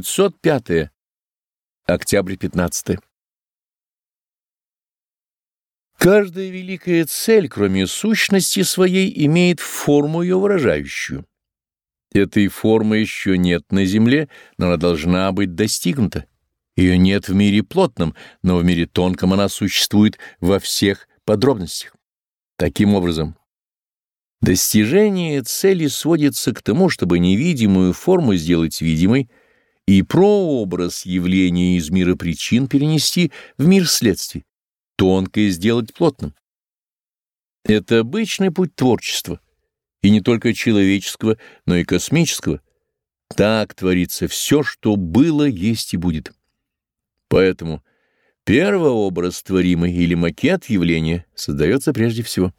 505. Октябрь 15. Каждая великая цель, кроме сущности своей, имеет форму ее выражающую. Этой формы еще нет на Земле, но она должна быть достигнута. Ее нет в мире плотном, но в мире тонком она существует во всех подробностях. Таким образом, достижение цели сводится к тому, чтобы невидимую форму сделать видимой, и прообраз явления из мира причин перенести в мир следствий, тонкое сделать плотным. Это обычный путь творчества, и не только человеческого, но и космического. Так творится все, что было, есть и будет. Поэтому первообраз творимый или макет явления создается прежде всего.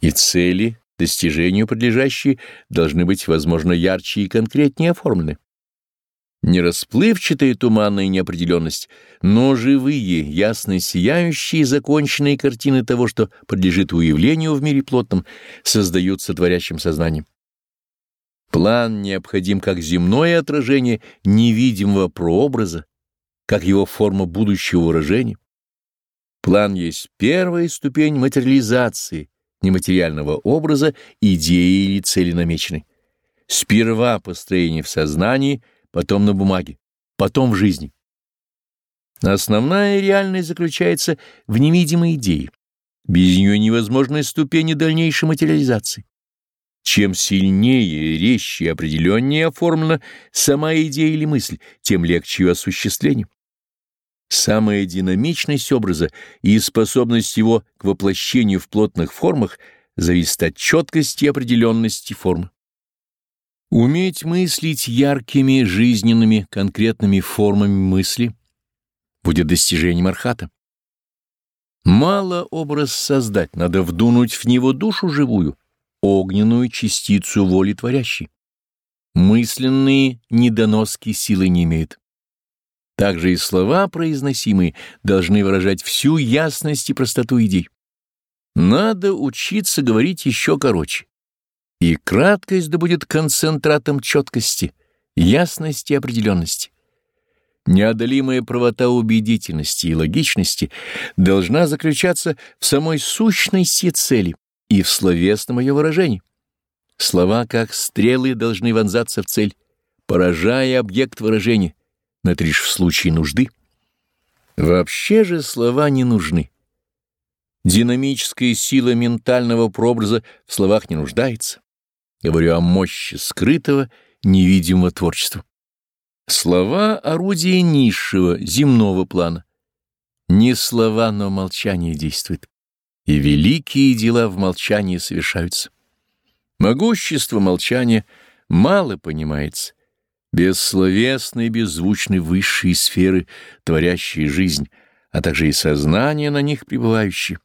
И цели, достижению подлежащие, должны быть, возможно, ярче и конкретнее оформлены. Не расплывчатая туманная неопределенность, но живые, ясно сияющие законченные картины того, что подлежит уявлению в мире плотном, создаются творящим сознанием. План необходим как земное отражение невидимого прообраза, как его форма будущего выражения. План есть первая ступень материализации нематериального образа, идеи или цели намеченной. Сперва построение в сознании — потом на бумаге, потом в жизни. Основная реальность заключается в невидимой идее. Без нее невозможны ступени дальнейшей материализации. Чем сильнее, резче и определеннее оформлена сама идея или мысль, тем легче ее осуществление. Самая динамичность образа и способность его к воплощению в плотных формах зависит от четкости и определенности формы. Уметь мыслить яркими, жизненными, конкретными формами мысли будет достижением архата. Мало образ создать, надо вдунуть в него душу живую, огненную частицу воли творящей. Мысленные недоноски силы не имеют. Также и слова, произносимые, должны выражать всю ясность и простоту идей. Надо учиться говорить еще короче и краткость да будет концентратом четкости, ясности и определенности. Неодолимая правота убедительности и логичности должна заключаться в самой сущности цели и в словесном ее выражении. Слова, как стрелы, должны вонзаться в цель, поражая объект выражения, но это лишь в случае нужды. Вообще же слова не нужны. Динамическая сила ментального прообраза в словах не нуждается. Говорю о мощи скрытого, невидимого творчества. Слова — орудие низшего, земного плана. Не слова, но молчание действует. И великие дела в молчании совершаются. Могущество молчания мало понимается. Бессловесные, беззвучны высшие сферы, творящие жизнь, а также и сознание на них пребывающее.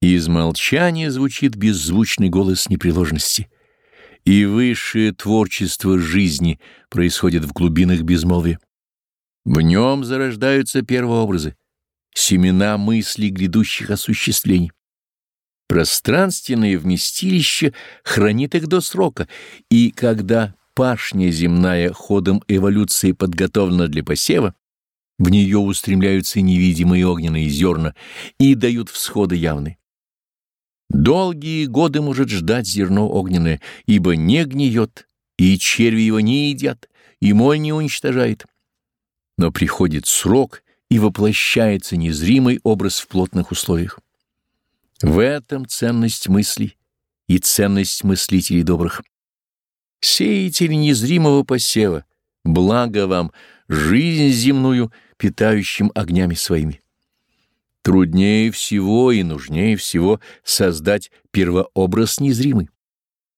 из молчания звучит беззвучный голос непреложности — и высшее творчество жизни происходит в глубинах безмолвия. В нем зарождаются первообразы, семена мыслей грядущих осуществлений. Пространственное вместилище хранит их до срока, и когда пашня земная ходом эволюции подготовлена для посева, в нее устремляются невидимые огненные зерна и дают всходы явные. Долгие годы может ждать зерно огненное, ибо не гниет, и черви его не едят, и моль не уничтожает. Но приходит срок, и воплощается незримый образ в плотных условиях. В этом ценность мыслей и ценность мыслителей добрых. Сеятели незримого посева, благо вам, жизнь земную, питающим огнями своими. Труднее всего и нужнее всего создать первообраз незримый.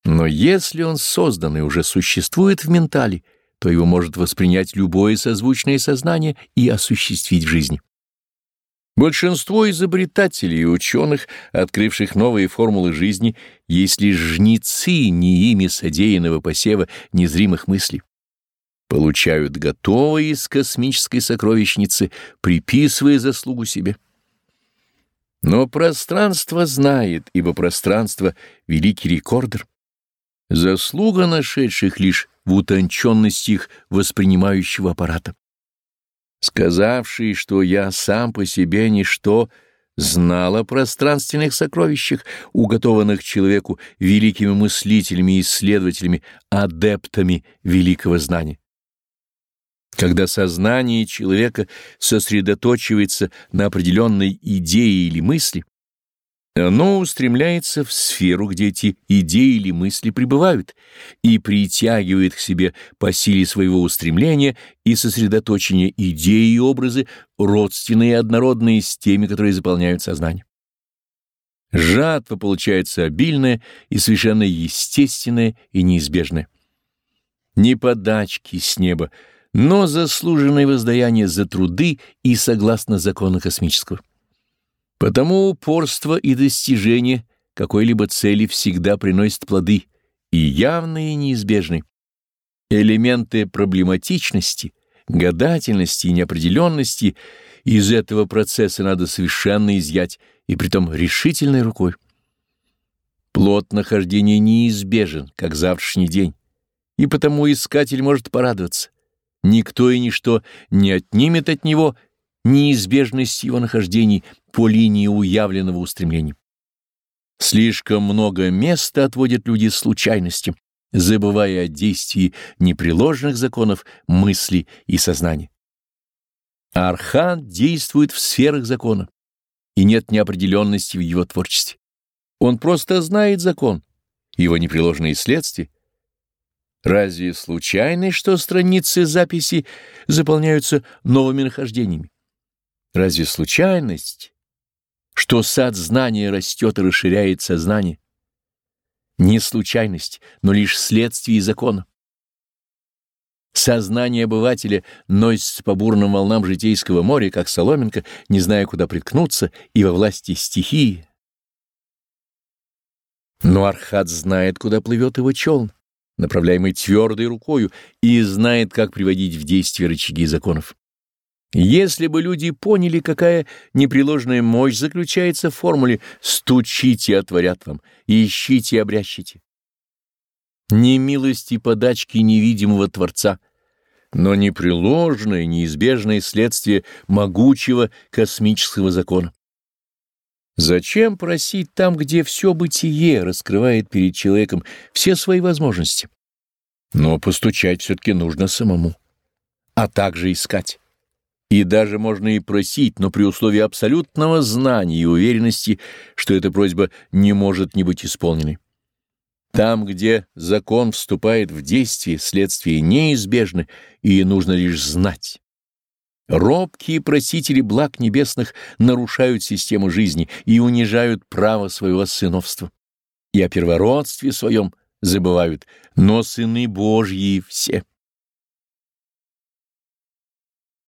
Но если он создан и уже существует в ментале, то его может воспринять любое созвучное сознание и осуществить в жизни. Большинство изобретателей и ученых, открывших новые формулы жизни, есть лишь жнецы не ими содеянного посева незримых мыслей. Получают готовые из космической сокровищницы, приписывая заслугу себе. Но пространство знает, ибо пространство — великий рекордер. Заслуга нашедших лишь в утонченности их воспринимающего аппарата. Сказавший, что я сам по себе ничто, знал о пространственных сокровищах, уготованных человеку великими мыслителями и исследователями, адептами великого знания. Когда сознание человека сосредоточивается на определенной идее или мысли, оно устремляется в сферу, где эти идеи или мысли пребывают, и притягивает к себе по силе своего устремления и сосредоточения идеи и образы, родственные и однородные с теми, которые заполняют сознание. Жатва получается обильная и совершенно естественная и неизбежная. Не подачки с неба, но заслуженное воздаяние за труды и согласно закону космического. Потому упорство и достижение какой-либо цели всегда приносят плоды, и явные, и неизбежные. Элементы проблематичности, гадательности и неопределенности из этого процесса надо совершенно изъять, и притом решительной рукой. Плод нахождения неизбежен, как завтрашний день, и потому искатель может порадоваться. Никто и ничто не отнимет от него неизбежность его нахождений по линии уявленного устремления. Слишком много места отводят люди случайностям, забывая о действии непреложных законов мысли и сознания. Архан действует в сферах закона, и нет неопределенности в его творчестве. Он просто знает закон, его непреложные следствия. Разве случайно, что страницы записи заполняются новыми нахождениями? Разве случайность, что сад знания растет и расширяет сознание? Не случайность, но лишь следствие закона. Сознание обывателя носится по бурным волнам житейского моря, как соломинка, не зная, куда приткнуться, и во власти стихии. Но Архат знает, куда плывет его челн, направляемый твердой рукою, и знает, как приводить в действие рычаги законов. Если бы люди поняли, какая непреложная мощь заключается в формуле «стучите, отворят вам, ищите, обрящите». Не милости подачки невидимого Творца, но непреложное, неизбежное следствие могучего космического закона. Зачем просить там, где все бытие раскрывает перед человеком все свои возможности? Но постучать все-таки нужно самому, а также искать. И даже можно и просить, но при условии абсолютного знания и уверенности, что эта просьба не может не быть исполненной. Там, где закон вступает в действие, следствие неизбежны, и нужно лишь знать. Робкие просители благ небесных нарушают систему жизни и унижают право своего сыновства. И о первородстве своем забывают, но сыны Божьи все.